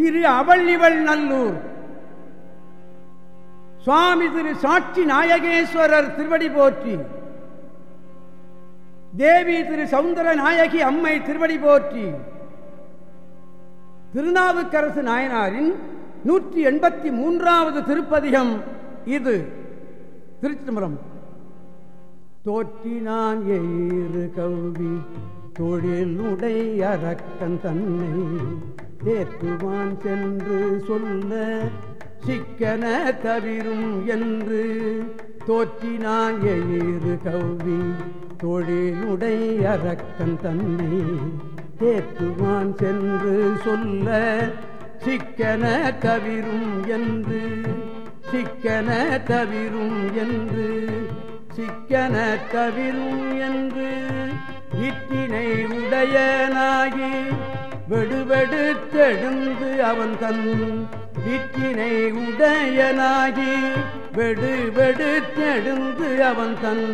திரு அவள்ளிவள் நல்லூர். சுவாமி திரு சாட்சி நாயகேஸ்வரர் திருவடி போற்றி. தேவி திரு சவுந்தர நாயகி அம்மை திருவடி போற்றி. திருநாவுக்கரசு நாயனாரின் நூற்றி எண்பத்தி மூன்றாவது திருப்பதிகம் இது. திருச்சிதம்பரம். தோற்றினான் எயிறு கல்வி தொழில் உடை அரக்கன் தன்னை. தேற்றுவான் சென்று சொல்ல சிக்கன தவிரும் என்று தோற்றினான் எயிறு கல்வி தொழிலுடை அரக்கன் தன்னை தேற்றுவான் சென்று சொல்ல சிக்கன தவிரும் என்று சிக்கன தவிரும் என்று சிக்கன தவிரும் என்று இட்டினை உடையனாகி வெடுவெடுத்தெழுந்து அவன் தன் விட்டினை உடையனாகி வெடுவெடுத்தெழுந்து அவன் தன்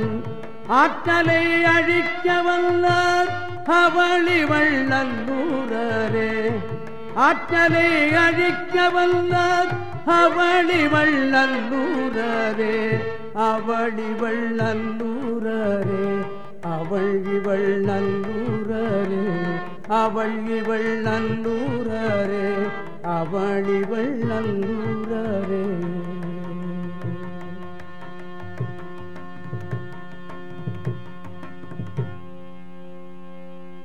ஆற்றலை அழிக்க வல்லார் அவளிவள் நல்லூரே ஆற்றலை அழிக்க வல்லார் அவளிவள் நல்லூரே அவளிவள் நல்லூரே அவள் இவள் நல்லூரே அவள் இவள் நல்லூரே அவள் இவள் நல்லூரே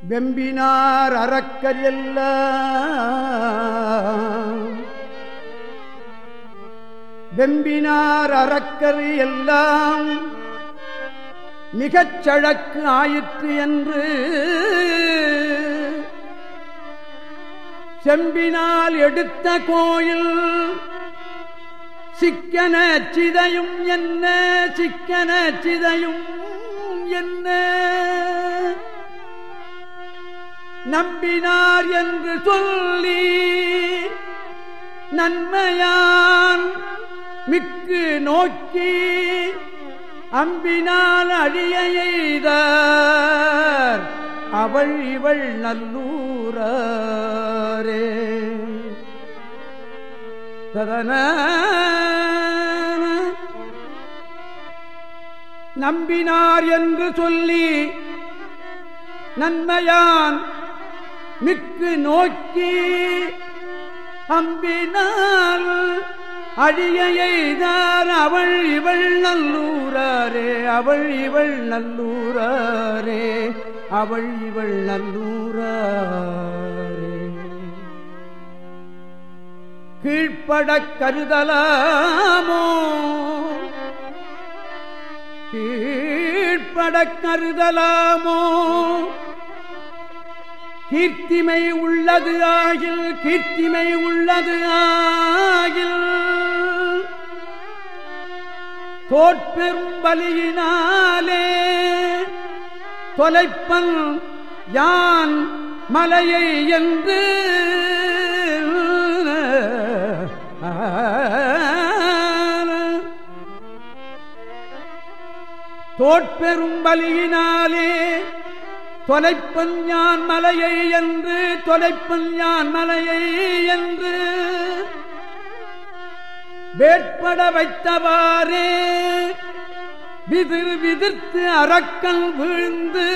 வெம்பினார் அறக்கர் எல்லாம் வெம்பினார் அறக்கர் எல்லாம் மிகச் சழக்கு ஆயிற்று என்று செம்பினால் எடுத்த கோயில். சிக்கன சிதையும் என்ன? சிக்கன சிதையும் என்ன? நம்பினார் என்று சொல்லி நன்மையான் மிக்கு நோக்கி அம்பினால் அழிய எய்தார். அவள் இவள் நல்லூர். சதன நம்பினார் என்று சொல்லி நன்மையான் மிக்கு நோக்கி அம்பினால் அழியைதார் அவள் இவள் நல்லூரே அவள் இவள் நல்லூரே அவள் இவள் நல்லூரே கீழ்ப்படக் கருதலாமோ? கீழ்ப்படக் கருதலாமோ? கீர்த்திமை உள்ளது ஆகில் கீர்த்திமை உள்ளது ஆகில். தோற்பெரும் பலியினாலே தொலைப்பன் யான் மலையை என்று. தோற்பெரும் பலியினாலே தொலைப்பன் யான் மலையை என்று தொலைப்பன் யான் மலையை என்று. வேட்பட வைத்தவாறே விதிர் விதிர்த்து அறக்கல் வீழ்ந்து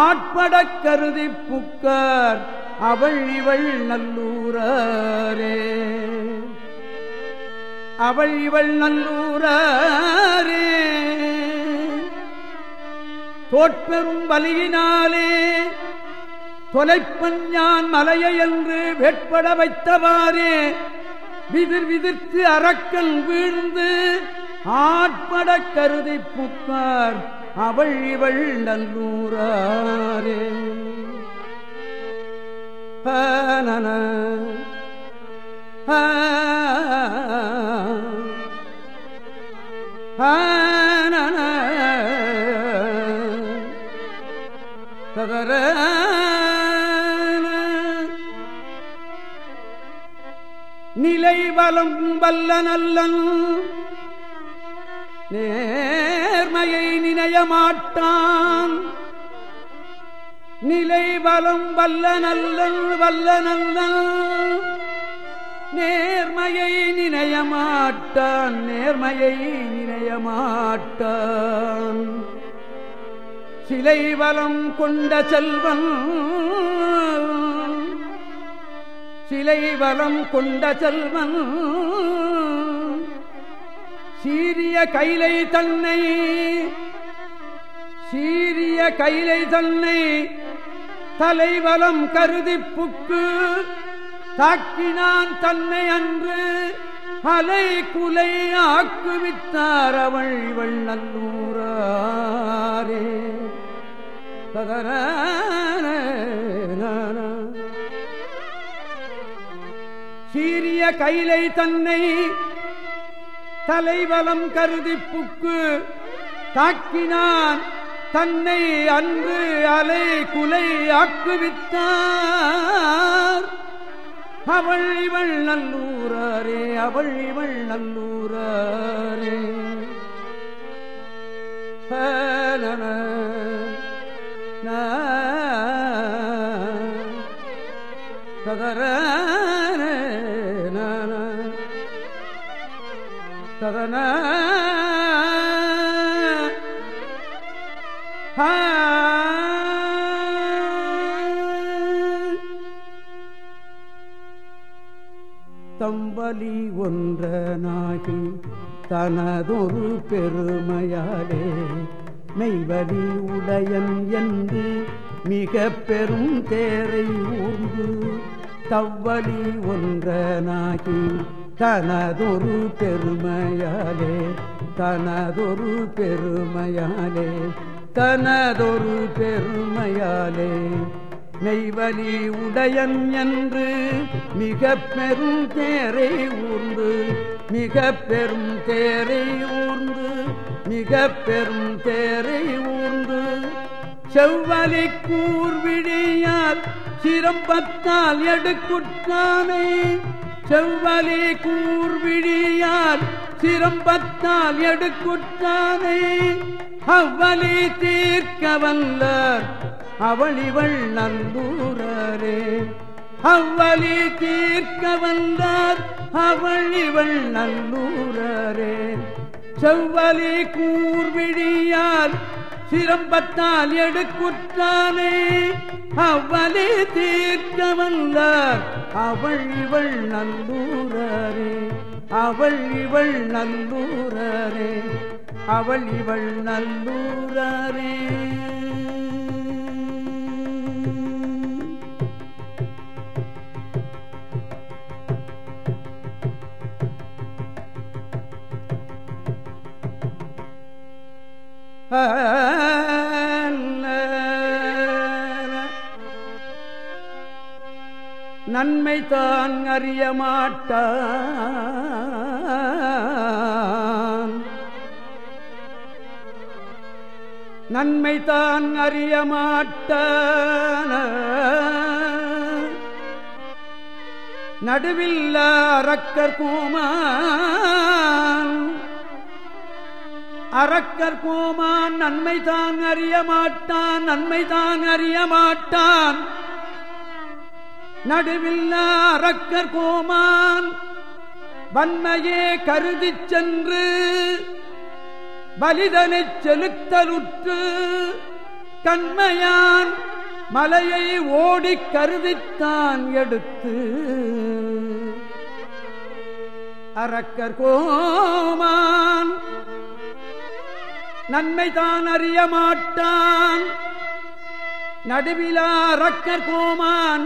ஆட்பட கருதி புக்கர் அவள் இவள் நல்லூரே அவள் இவள் நல்லூரே தோற்பெரும் வலியினாலே தொலைப்பன் ஞான் மலையை என்று வேட்பட வைத்தவாறே. விதிர் விதிர்த்து அறக்கல் வீழ்ந்து ஆட்பட கருதி புத்தார் அவள் இவள் நல்லூரே நன நன நிலை வலம் வல்ல நல்லன் நேர்மையை நினையமாட்டான். நிலை வலம் வல்ல நல்ல வல்ல நல்ல நேர்மையை நினையமாட்டான் நேர்மையை நினையமாட்டான். சிலை வலம் கொண்ட செல்வன். சிலை வலம் கொண்ட செல்வன். சீரிய கைலை தன்னை சீரிய கைலை தன்னை தலைவலம் கருதி புக்கு தாக்கினான் தன்னை அன்று அலை குலை ஆக்குவித்தார் அவள் இவள் நல்லூரே சீரிய கைலை தன்னை தலைவலம் கருதி புக்கு தாக்கினான். தன்னை அன்று அலை குலை ஆக்குவித்தார். அவள் இவள் நல்லூரே அவள் இவள் நல்லூரே பலன தம்பலி ஒன்றனாகி தனதொரு பெருமையாலே மெய்வலி உடையன் என்று மிக பெரும் தேரை ஊர்ந்து தவ்வலி ஒன்றனாகி தனதொரு பெருமையாலே தனதொரு பெருமையாலே தனதொரு பெருமையாலே. நெய்வலி உடையன் என்று மிக பெரும் தேரை ஊர்ந்து மிக பெரும் தேரை ஊர்ந்து மிக பெரும் தேரை ஊர்ந்து. செவ்வலி கூர்விழியால் சிரம்பத்தால் எடுக்குற்றானே செவ்வலி கூர்விழியால் சிரம்பத்தால் எடுக்குற்றானை. அவ்வலி தீர்க்க வல்லார் அவளிவள் நந்தூரரே. நல்லூரே அவ்வலி தீர்க்க வந்தார் அவளிவள் நல்லூரரே நல்லூரே செவ்வலி கூர்விழியால் சிரம்பத்தால் எடுக்குற்றானே. அவ்வளே தீர்க்க வந்தார் அவள் இவள் நல்லூரே அவள் இவள் நல்லூரே அவள் இவள் நல்லூரரே நன்மை தான் அறிய மாட்டான். நன்மை தான் அறிய மாட்டான. நடுவில் அறக்கர் கோமான் அரக்கர் கோமான் நன்மை தான் அறிய மாட்டான் நன்மை தான் அறிய மாட்டான். நடுவில் அரக்கர் கோமான் வன்மையே கருதி சென்று பலிதனை செலுத்தலுற்று கண்மையான் மலையை ஓடி கருதித்தான் எடுத்து. அரக்கர் கோமான் நன்மை தான் அறிய மாட்டான். நடுவிலா அரக்கர் கோமான்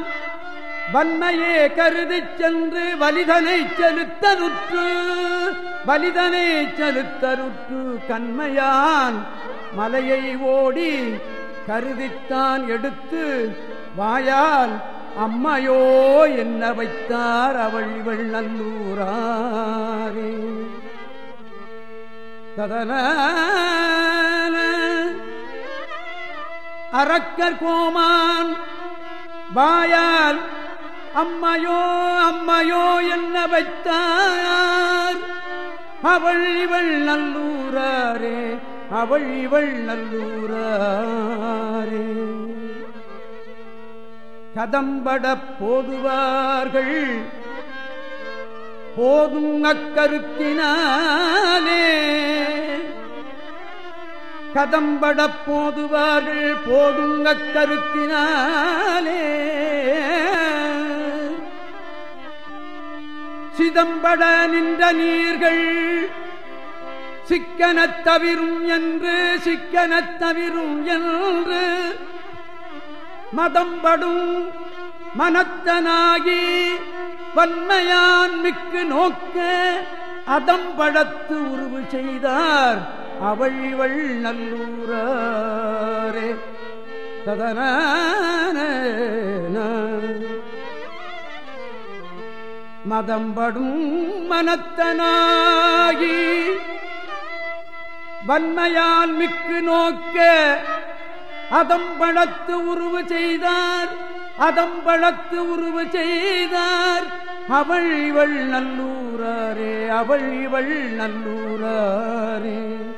வன்மையே கருதி சென்று வலிதனை செலுத்தருற்று. வலிதனை செலுத்தருற்று கண்மையான் மலையை ஓடி கருதித்தான் எடுத்து வாயால் அம்மையோ என்ன வைத்தார் அவள் இவள் நல்லூரே ததன அரக்கர் கோமான் வாயால் அம்மையோ அம்மையோ என்ன வைத்தார்? அவள் இவள் நல்லூரே அவள் இவள் நல்லூரே கதம்பட போதுவார்கள் போதும் அக்கருத்தினாலே. கதம்பட போதுவார்கள் போதுங்க கருத்தினாலே. சிதம்பட நின்ற நீர்கள் சிக்கனத் தவிரும் என்று சிக்கனத் தவிரும் என்று மதம்படும் மனத்தனாகி வன்மையான் மிக்கு நோக்க அதம்படத்து உருவு செய்தார். அவழிவள் நல்லூரே சதன மதம்படும் மனத்தனாகி வன்மையால் மிக்கு நோக்க அதம்பழத்து உருவு செய்தார் அதம்பழத்து உருவு செய்தார். அவள் இவள் நல்லூரே அவள் இவள் நல்லூரே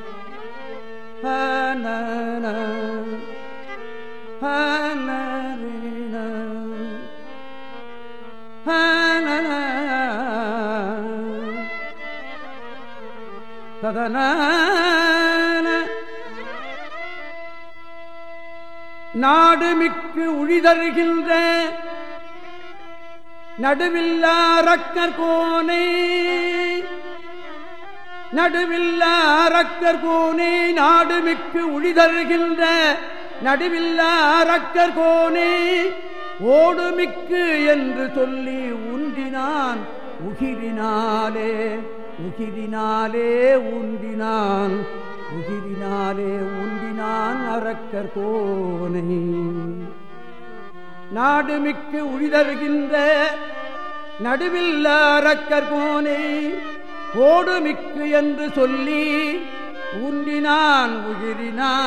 ததன நாடு மிக்கு உழிதருகின்ற நடுவில்லாரக்கர் கோனை நடுவில்லாரக்கர் கோனை நாடு மிக்கு உழிதருகின்ற நடுவில்லாரக்கர் ஓடு ஓடுமிக்கு என்று சொல்லி உண்டினான் உகிரினாலே உகிரினாலே உண்டினான் உகிரினாலே உண்டினான் அரக்கர் கோனை நாடு மிக்கு உழிதருகின்ற நடுவில் அரக்கர் கோனை ஓடு மிக்கு என்று சொல்லி உண்டினான் உயிரினாலே.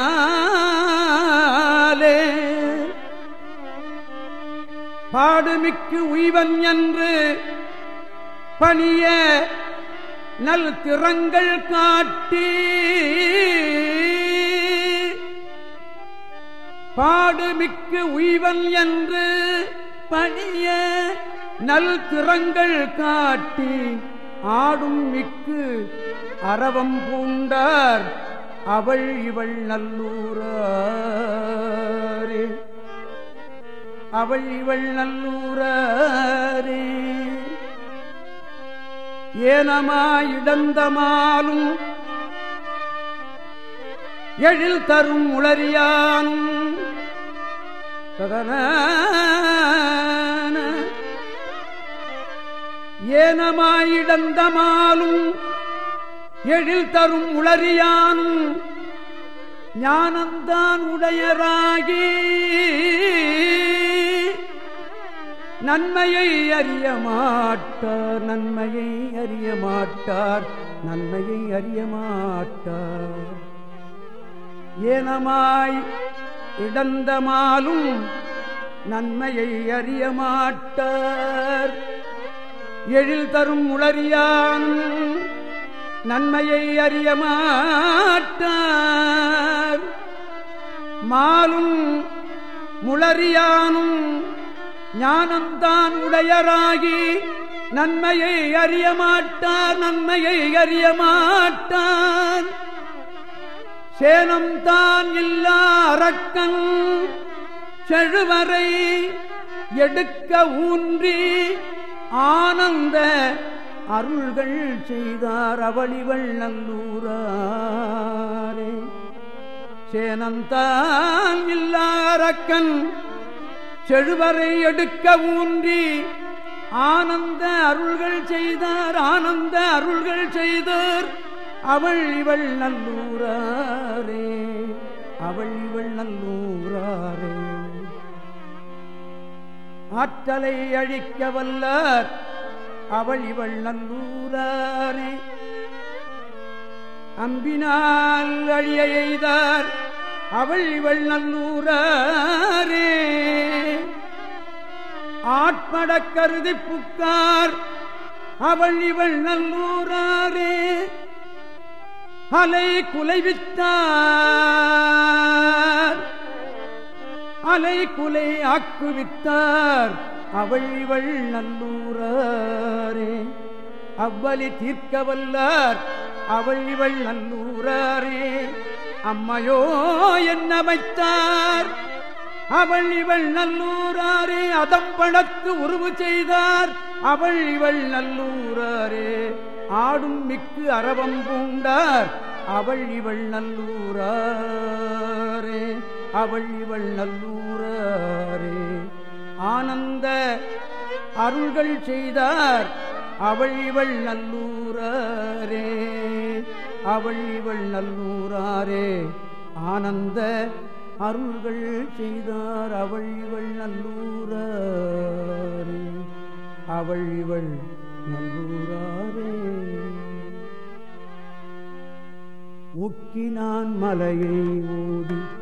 பாடுமிக்கு உய்வன் என்று பணிய நல் திறங்கள் காட்டி பாடுமிக்கு உய்வன் என்று பணிய நல் திறங்கள் காட்டி ஆடும் மிக்கு அறவம் பூண்டார் அவள் இவள் நல்லூரே அவள் இவள் நல்லூரே ஏனமா இடந்தமாலும் எழில் தரும் உளறியானும். ஏனமாயிடந்தமாலும் எழில் தரும் உளறியானும் ஞானந்தான் உடையராகி நன்மையை அறிய மாட்டார் நன்மையை அறிய மாட்டார் நன்மையை அறிய மாட்டார் ஏனமாய் இடந்தமாலும் நன்மையை அறிய மாட்டார் எழில் தரும் உளறியான் நன்மையை அறிய மாட்டார். மாலும் முளறியானும் ஞானந்தான் உடையராகி நன்மையை அறிய மாட்டார் நன்மையை அறிய மாட்டார். சேனம்தான் இல்லா அரக்கன் செழுவரை எடுக்க ஊன்றி ஆனந்த அருள்கள் செய்தார் அவளிவள் நல்லூரே சேனந்தான் இல்லாரக்கன் செழுவரை எடுக்க ஊன்றி ஆனந்த அருள்கள் செய்தார் ஆனந்த அருள்கள் செய்தார் அவள் இவள் நல்லூரே அவள் இவள் நல்லூரே ஆற்றலை அழிக்க வல்லார் அவள் இவள் நல்லூரே அம்பினால் அழிய எய்தார் அவள் இவள் நல்லூரே ஆட்பட கருதி புக்கார் அவள் இவள் நல்லூரே அலை குலைவித்தார் அலை குலை ஆக்குவித்தார் அவள் இவள் நல்லூரே அவ்வலி தீர்க்க வல்லார் அவள் இவள் நல்லூரே அம்மையோ என்னமைத்தார் அவள் இவள் நல்லூராரே அதம்படத்து உருவு செய்தார். அவள் இவள் நல்லூராரே ஆடும் மிக்கு அரவம் பூண்டார். அவள் இவள் நல்லூராரே அவள் இவள் நல்லூர் ஆனந்த அருள்கள் செய்தார் அவள் இவள் நல்லூரே அவள் இவள் நல்லூராரே. ஆனந்த அருள்கள் செய்தார் அவள் இவள் நல்லூரே அவள் இவள் நல்லூராரே. உக்கினான் மலையை ஓடி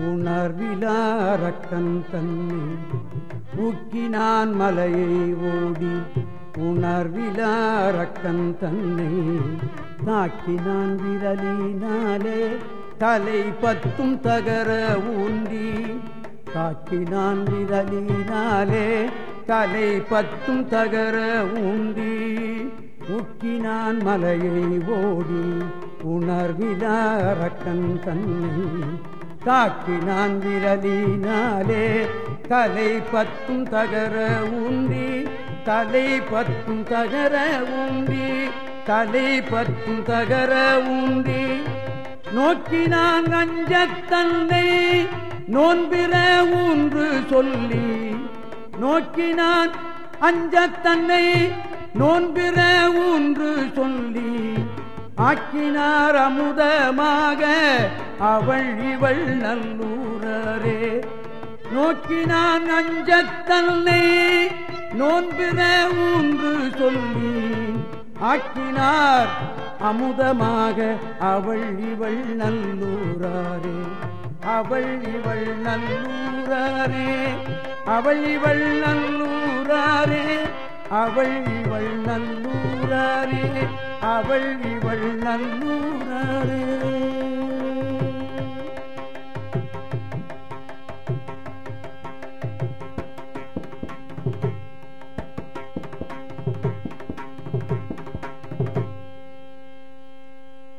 உணர்விலாரக்கன் தன்னை ஊக்கினான் மலையை ஓடி உணர்விலாரக்கன் தன்னை தாக்கினான் விரலினாலே தலை பத்தும் தகர ஊன்றி தாக்கினான் விரலினாலே தலை பத்தும் தகர ஊன்றி ஊக்கினான் மலையை ஓடி உணர்விலாரக்கன் தன்னை காக்கினான் விரலினாலே தலை பத்தும் தகர ஊன்றி தலை பத்தும் தகர ஊன்றி தலை பத்தும் தகர ஊன்றி. நோக்கினான் அஞ்சத்தன்னை நோன்பிற ஊன்று சொல்லி. நோக்கினான் அஞ்சத்தன்னை நோன்பிற ஊன்று சொல்லி. ஆக்கினார் அமுதமாக அவள் இவள் நல்லூரரே. நோக்கினான் நஞ்சத்தன்னை நோன்பிற ஊன்று சொல்லி ஆக்கினார் அமுதமாக அவள் இவள் நல்லூராரே. அவள் இவள் நல்லூராரே. அவள் இவள் நல்லூராரே. அவள் இவள் நல்லூராரே. அவள் இவள் நல்லூரே